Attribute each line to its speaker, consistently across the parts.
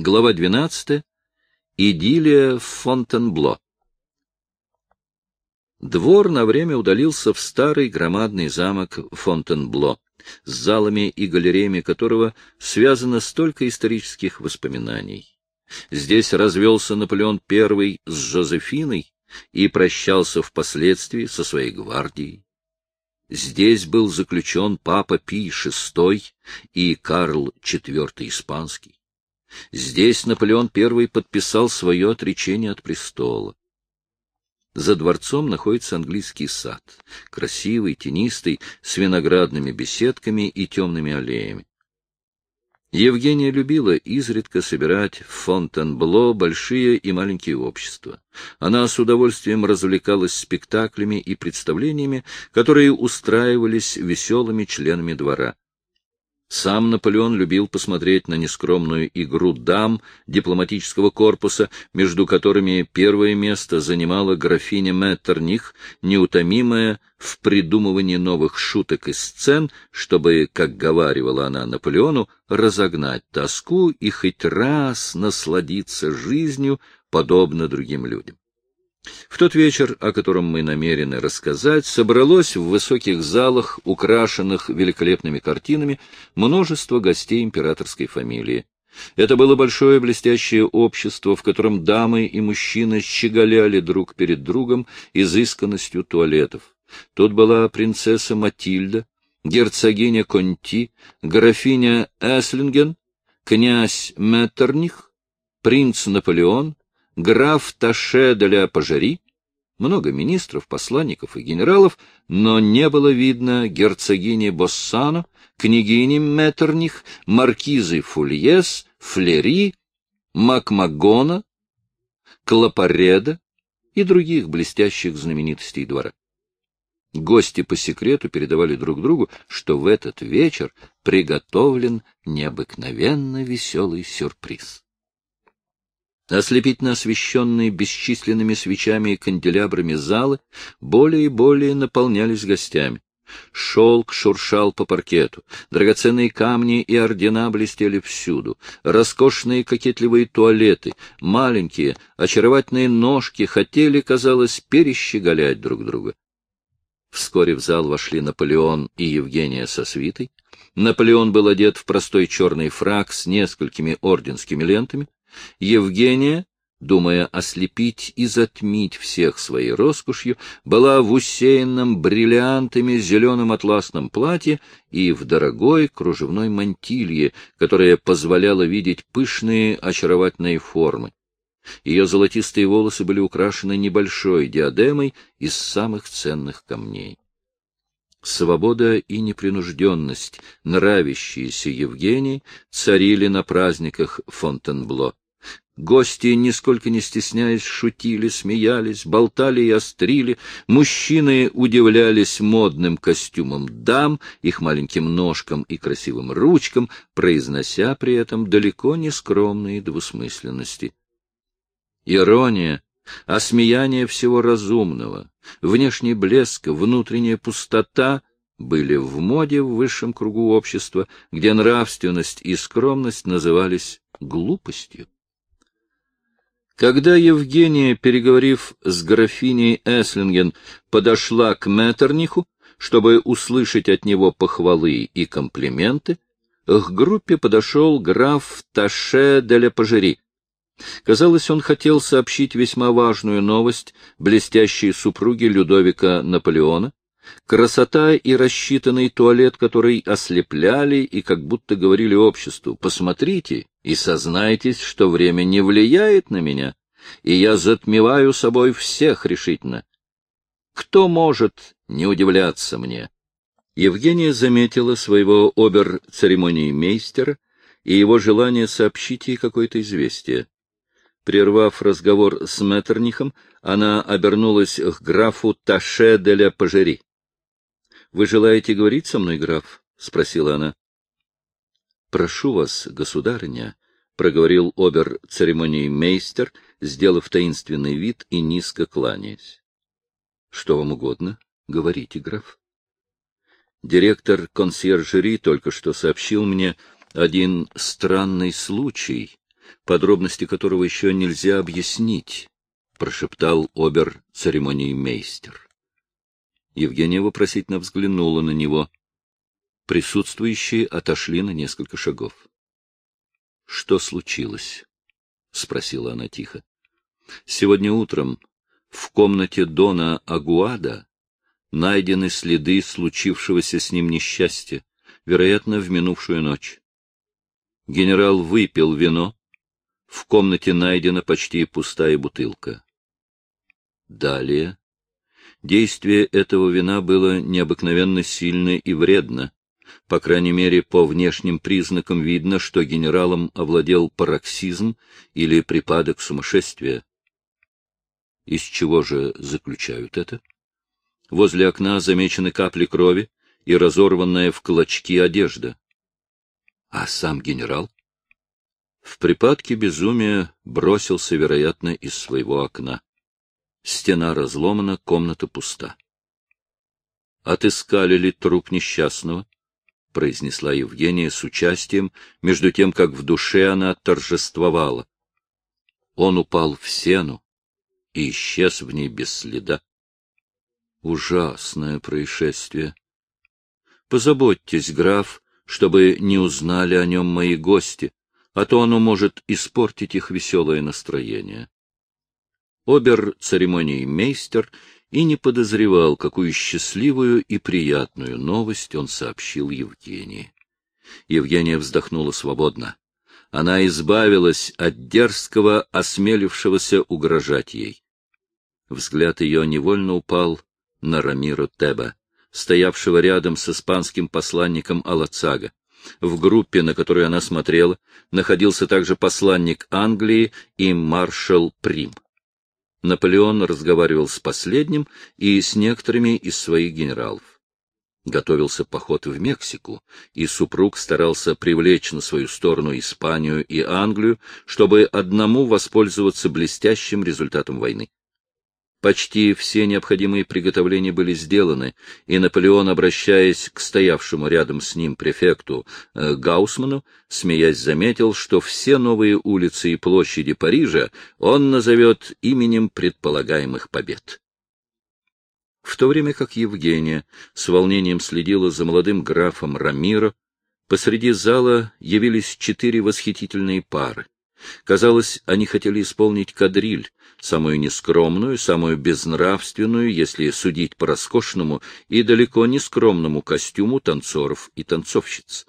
Speaker 1: Глава 12. Идиллия в Фонтенбло. Двор на время удалился в старый громадный замок Фонтенбло, с залами и галереями которого связано столько исторических воспоминаний. Здесь развелся Наполеон I с Жозефиной и прощался впоследствии со своей гвардией. Здесь был заключен папа Пий VI и Карл IV Испанский. Здесь Наполеон I подписал свое отречение от престола. За дворцом находится английский сад, красивый, тенистый, с виноградными беседками и темными аллеями. Евгения любила изредка собирать в Фонтенбло большие и маленькие общества. Она с удовольствием развлекалась спектаклями и представлениями, которые устраивались веселыми членами двора. Сам Наполеон любил посмотреть на нескромную игру дам дипломатического корпуса, между которыми первое место занимала графиня Меттерних, неутомимая в придумывании новых шуток и сцен, чтобы, как говаривала она Наполеону, разогнать тоску и хоть раз насладиться жизнью, подобно другим людям. В тот вечер, о котором мы намерены рассказать, собралось в высоких залах, украшенных великолепными картинами, множество гостей императорской фамилии. Это было большое блестящее общество, в котором дамы и мужчины щеголяли друг перед другом изысканностью туалетов. Тут была принцесса Матильда, герцогиня Конти, графиня Эслинген, князь Меттерних, принц Наполеон, граф Таше де ля Пажари, много министров, посланников и генералов, но не было видно герцогини Боссано, княгини Меттерних, маркизы Фульес, Флери, Макмагона, Клопареда и других блестящих знаменитостей двора. Гости по секрету передавали друг другу, что в этот вечер приготовлен необыкновенно веселый сюрприз. Ослепительно освещенные бесчисленными свечами и канделябрами залы более и более наполнялись гостями. Шелк шуршал по паркету, драгоценные камни и ордена блестели всюду, роскошные кокетливые туалеты, маленькие, очаровательные ножки хотели, казалось, перещеголять друг друга. Вскоре в зал вошли Наполеон и Евгения со свитой. Наполеон был одет в простой черный фраг с несколькими орденскими лентами. Евгения, думая ослепить и затмить всех своей роскошью, была в усеянном бриллиантами зеленом атласном платье и в дорогой кружевной мантилье, которая позволяла видеть пышные очаровательные формы. Ее золотистые волосы были украшены небольшой диадемой из самых ценных камней. Свобода и непринужденность, нравящиеся Евгении, царили на праздниках Фонтенбло. Гости, нисколько не стесняясь, шутили, смеялись, болтали и острили. Мужчины удивлялись модным костюмам дам, их маленьким ножкам и красивым ручкам, произнося при этом далеко не скромные двусмысленности. Ирония, осмеяние всего разумного, внешний блеск, внутренняя пустота были в моде в высшем кругу общества, где нравственность и скромность назывались глупостью. Когда Евгения, переговорив с графиней Эслинген, подошла к Меттерниху, чтобы услышать от него похвалы и комплименты, к группе подошел граф Таше де ля Пажери. Казалось, он хотел сообщить весьма важную новость блестящей супруге Людовика Наполеона, Красота и рассчитанный туалет, который ослепляли и как будто говорили обществу, посмотрите и сознайтесь, что время не влияет на меня, и я затмеваю собой всех решительно. Кто может не удивляться мне? Евгения заметила своего обер-церемонии мейстера и его желание сообщить ей какое-то известие. Прервав разговор с Меттернихом, она обернулась к графу Таше де ля Пажери. — Вы желаете говорить со мной, граф? — спросила она. — Прошу вас, государыня, — проговорил обер-церемониймейстер, сделав таинственный вид и низко кланяясь. — Что вам угодно? Говорите, граф. Директор консьержери только что сообщил мне один странный случай, подробности которого еще нельзя объяснить, — прошептал обер-церемониймейстер. Евгения вопросительно взглянула на него. Присутствующие отошли на несколько шагов. — Что случилось? — спросила она тихо. — Сегодня утром в комнате Дона Агуада найдены следы случившегося с ним несчастья, вероятно, в минувшую ночь. Генерал выпил вино. В комнате найдена почти пустая бутылка. Далее. Действие этого вина было необыкновенно сильно и вредно. По крайней мере, по внешним признакам видно, что генералом овладел пароксизм или припадок сумасшествия. Из чего же заключают это? Возле окна замечены капли крови и разорванная в клочки одежда. А сам генерал? В припадке безумия бросился, вероятно, из своего окна. Стена разломана, комната пуста. «Отыскали ли труп несчастного?» — произнесла Евгения с участием, между тем, как в душе она торжествовала. Он упал в сену и исчез в ней без следа. Ужасное происшествие. Позаботьтесь, граф, чтобы не узнали о нем мои гости, а то оно может испортить их веселое настроение. Обер-церемоний мейстер и не подозревал, какую счастливую и приятную новость он сообщил Евгении. Евгения вздохнула свободно. Она избавилась от дерзкого, осмелившегося угрожать ей. Взгляд ее невольно упал на Рамиру Теба стоявшего рядом с испанским посланником Алацага. В группе, на которую она смотрела, находился также посланник Англии и маршал Прим. Наполеон разговаривал с последним и с некоторыми из своих генералов. Готовился поход в Мексику, и супруг старался привлечь на свою сторону Испанию и Англию, чтобы одному воспользоваться блестящим результатом войны. Почти все необходимые приготовления были сделаны, и Наполеон, обращаясь к стоявшему рядом с ним префекту э, Гаусману, смеясь заметил, что все новые улицы и площади Парижа он назовет именем предполагаемых побед. В то время как Евгения с волнением следила за молодым графом Рамиро, посреди зала явились четыре восхитительные пары. Казалось, они хотели исполнить кадриль, самую нескромную, самую безнравственную, если судить по роскошному и далеко не скромному костюму танцоров и танцовщиц.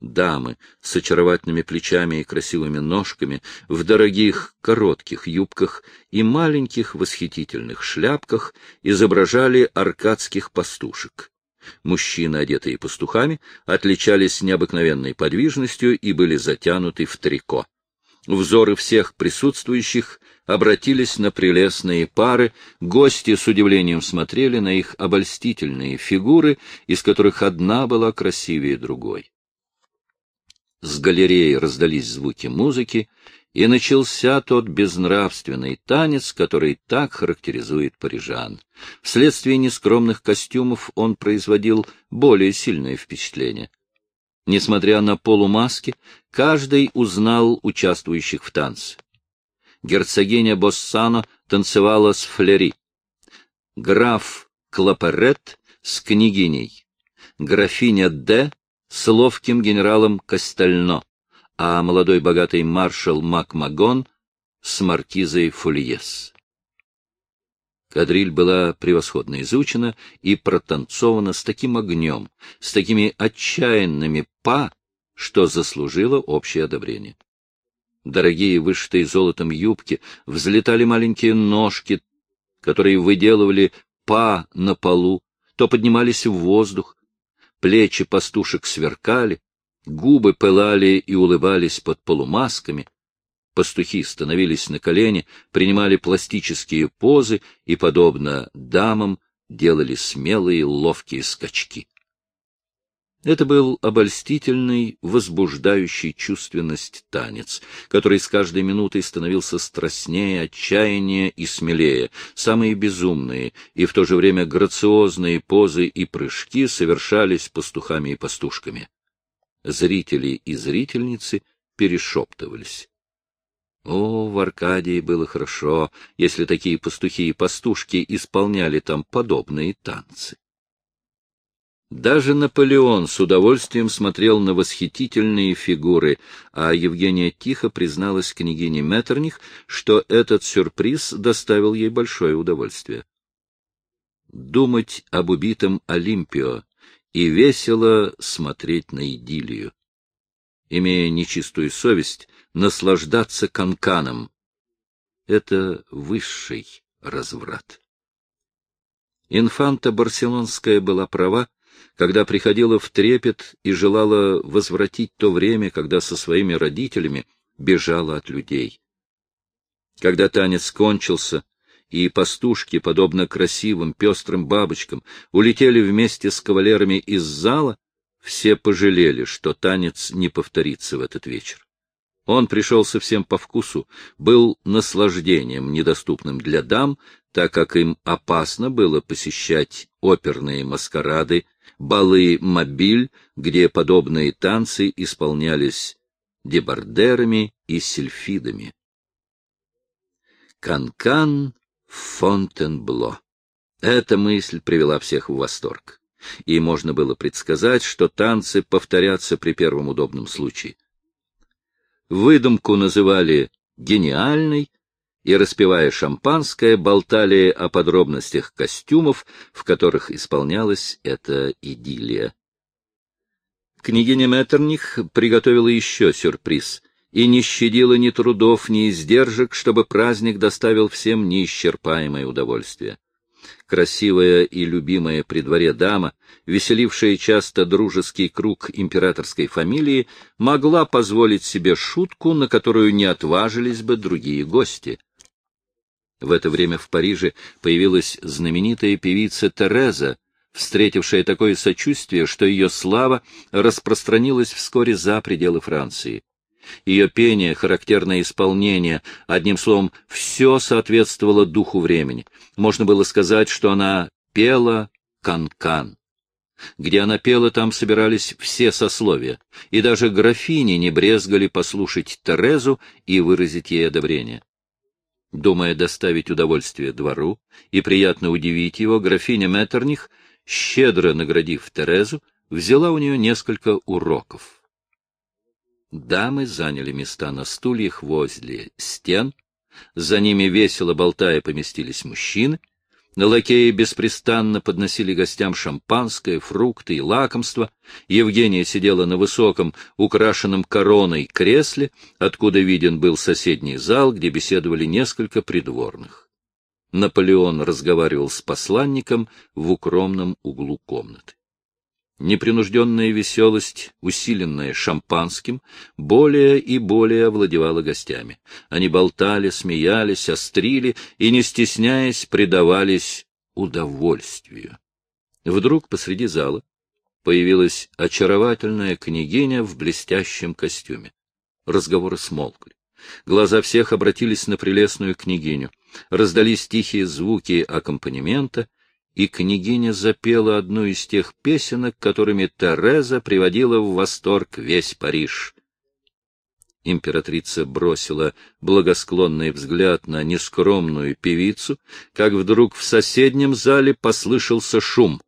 Speaker 1: Дамы с очаровательными плечами и красивыми ножками, в дорогих коротких юбках и маленьких восхитительных шляпках изображали аркадских пастушек. Мужчины, одетые пастухами, отличались необыкновенной подвижностью и были затянуты в трико. Взоры всех присутствующих обратились на прелестные пары, гости с удивлением смотрели на их обольстительные фигуры, из которых одна была красивее другой. С галереи раздались звуки музыки, и начался тот безнравственный танец, который так характеризует парижан. Вследствие нескромных костюмов он производил более сильное впечатление. Несмотря на полумаски, каждый узнал участвующих в танце. Герцогиня Боссано танцевала с Флери. Граф Клаперет с княгиней. Графиня Д с ловким генералом Костельно, а молодой богатый маршал Макмагон с маркизой Фульес. Кадриль была превосходно изучена и протанцована с таким огнем, с такими отчаянными па, что заслужила общее одобрение. Дорогие вышитые золотом юбки, взлетали маленькие ножки, которые выделывали па на полу, то поднимались в воздух, плечи пастушек сверкали, губы пылали и улыбались под полумасками, Пастухи становились на колени, принимали пластические позы и, подобно дамам, делали смелые ловкие скачки. Это был обольстительный, возбуждающий чувственность танец, который с каждой минутой становился страстнее, отчаяннее и смелее. Самые безумные и в то же время грациозные позы и прыжки совершались пастухами и пастушками. Зрители и зрительницы — перешептывались. О, в Аркадии было хорошо, если такие пастухи и пастушки исполняли там подобные танцы. Даже Наполеон с удовольствием смотрел на восхитительные фигуры, а Евгения тихо призналась княгине Меттерних, что этот сюрприз доставил ей большое удовольствие. Думать об убитом Олимпио и весело смотреть на идиллию. Имея нечистую совесть, наслаждаться канканом — это высший разврат. Инфанта Барселонская была права, когда приходила в трепет и желала возвратить то время, когда со своими родителями бежала от людей. Когда танец кончился, и пастушки, подобно красивым пестрым бабочкам, улетели вместе с кавалерами из зала, все пожалели, что танец не повторится в этот вечер. Он пришел совсем по вкусу, был наслаждением, недоступным для дам, так как им опасно было посещать оперные маскарады, балы мобиль, где подобные танцы исполнялись дебардерами и сельфидами. Канкан -кан Фонтенбло. Эта мысль привела всех в восторг. И можно было предсказать, что танцы повторятся при первом удобном случае. Выдумку называли гениальной, и, распивая шампанское, болтали о подробностях костюмов, в которых исполнялась эта идиллия. Княгиня Меттерних приготовила еще сюрприз и не щадила ни трудов, ни издержек, чтобы праздник доставил всем неисчерпаемое удовольствие красивая и любимая при дворе дама, веселившая часто дружеский круг императорской фамилии, могла позволить себе шутку, на которую не отважились бы другие гости. В это время в Париже появилась знаменитая певица Тереза, встретившая такое сочувствие, что ее слава распространилась вскоре за пределы Франции. Ее пение, характерное исполнение, одним словом, все соответствовало духу времени. Можно было сказать, что она пела канкан. -кан. Где она пела, там собирались все сословия, и даже графини не брезгали послушать Терезу и выразить ей одобрение. Думая доставить удовольствие двору и приятно удивить его, графиня Меттерних, щедро наградив Терезу, взяла у нее несколько уроков. Дамы заняли места на стульях возле стен, за ними весело болтая поместились мужчины, Лакеи беспрестанно подносили гостям шампанское, фрукты и лакомства. Евгения сидела на высоком, украшенном короной кресле, откуда виден был соседний зал, где беседовали несколько придворных. Наполеон разговаривал с посланником в укромном углу комнаты. Непринужденная веселость, усиленная шампанским, более и более овладевала гостями. Они болтали, смеялись, острили и, не стесняясь, предавались удовольствию. Вдруг посреди зала появилась очаровательная княгиня в блестящем костюме. Разговоры смолкли. Глаза всех обратились на прелестную княгиню. Раздались тихие звуки аккомпанемента, и княгиня запела одну из тех песенок, которыми Тереза приводила в восторг весь Париж. Императрица бросила благосклонный взгляд на нескромную певицу, как вдруг в соседнем зале послышался шум.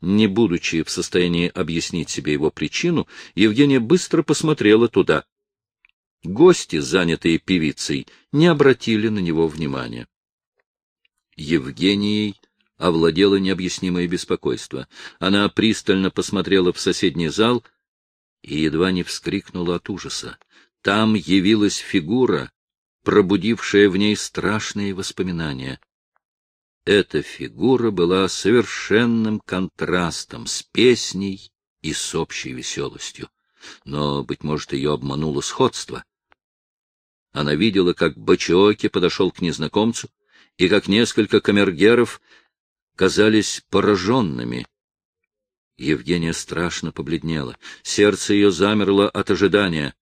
Speaker 1: Не будучи в состоянии объяснить себе его причину, Евгения быстро посмотрела туда. Гости, занятые певицей, не обратили на него внимания. Евгенией овладело необъяснимое беспокойство. Она пристально посмотрела в соседний зал и едва не вскрикнула от ужаса. Там явилась фигура, пробудившая в ней страшные воспоминания. Эта фигура была совершенным контрастом с песней и с общей веселостью. Но, быть может, ее обмануло сходство. Она видела, как Бачиоки подошел к незнакомцу, и как несколько камергеров казались пораженными. Евгения страшно побледнела. Сердце ее замерло от ожидания.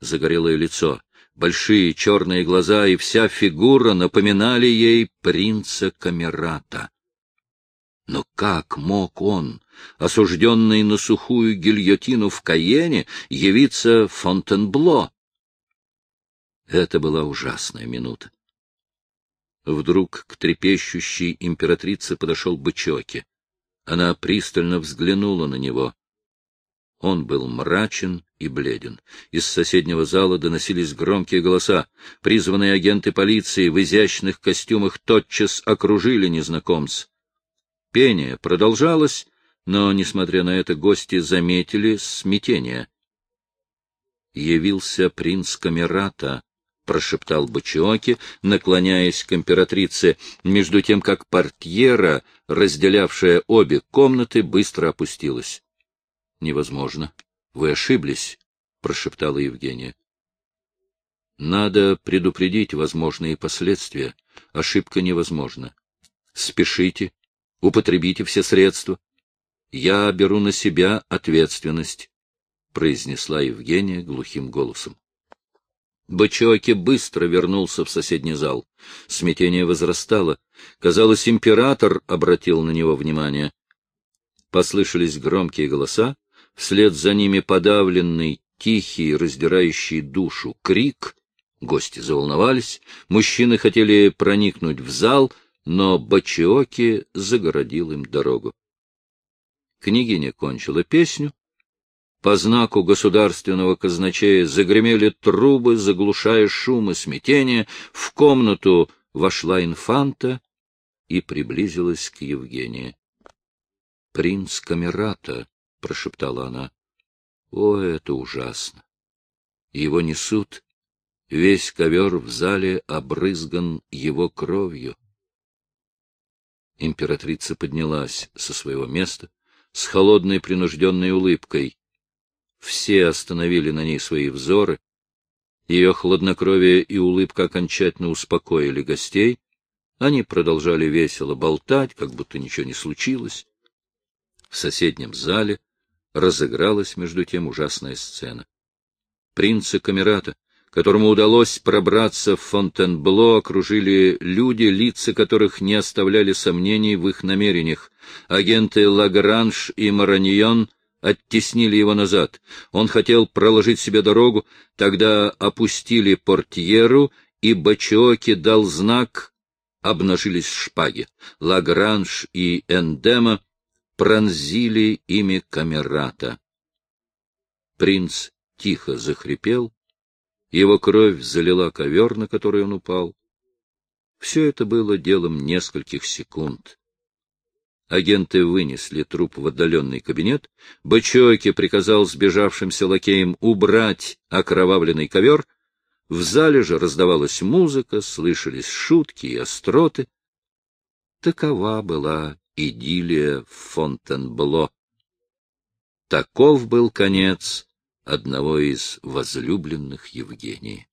Speaker 1: Загорелое лицо, большие черные глаза и вся фигура напоминали ей принца Камерата. Но как мог он, осужденный на сухую гильотину в Каене, явиться в Фонтенбло? Это была ужасная минута. Вдруг к трепещущей императрице подошел Бычоки. Она пристально взглянула на него. Он был мрачен и бледен. Из соседнего зала доносились громкие голоса. Призванные агенты полиции в изящных костюмах тотчас окружили незнакомца. Пение продолжалось, но, несмотря на это, гости заметили смятение. Явился принц Камерата, — прошептал Бачиоки, наклоняясь к императрице, между тем как портьера, разделявшая обе комнаты, быстро опустилась. — Невозможно. Вы ошиблись, — прошептала Евгения. — Надо предупредить возможные последствия. Ошибка невозможна. Спешите, употребите все средства. Я беру на себя ответственность, — произнесла Евгения глухим голосом. Бычоки быстро вернулся в соседний зал. Смятение возрастало. Казалось, император обратил на него внимание. Послышались громкие голоса, вслед за ними подавленный, тихий, раздирающий душу крик. Гости заволновались, мужчины хотели проникнуть в зал — но Бачиоки загородил им дорогу. Княгиня кончила песню. По знаку государственного казначея загремели трубы, заглушая шум и смятение. В комнату вошла инфанта и приблизилась к Евгении. — Принц Камерата, — прошептала она. — О, это ужасно! Его несут. Весь ковер в зале обрызган его кровью. Императрица поднялась со своего места с холодной принужденной улыбкой. Все остановили на ней свои взоры. Ее хладнокровие и улыбка окончательно успокоили гостей. Они продолжали весело болтать, как будто ничего не случилось. В соседнем зале разыгралась между тем ужасная сцена. Принца Камерата которому удалось пробраться в Фонтенбло, окружили люди, лица которых не оставляли сомнений в их намерениях. Агенты Лагранж и Мараньон оттеснили его назад. Он хотел проложить себе дорогу, тогда опустили портьеру, и Бачиоки дал знак, обнажились шпаги. Лагранж и Эндема пронзили ими камерата. Принц тихо захрипел, его кровь залила ковер, на который он упал. Все это было делом нескольких секунд. Агенты вынесли труп в отдаленный кабинет. Бычоки приказал сбежавшимся лакеям убрать окровавленный ковер. В зале же раздавалась музыка, слышались шутки и остроты. Такова была идиллия Фонтенбло. Таков был конец одного из возлюбленных Евгении.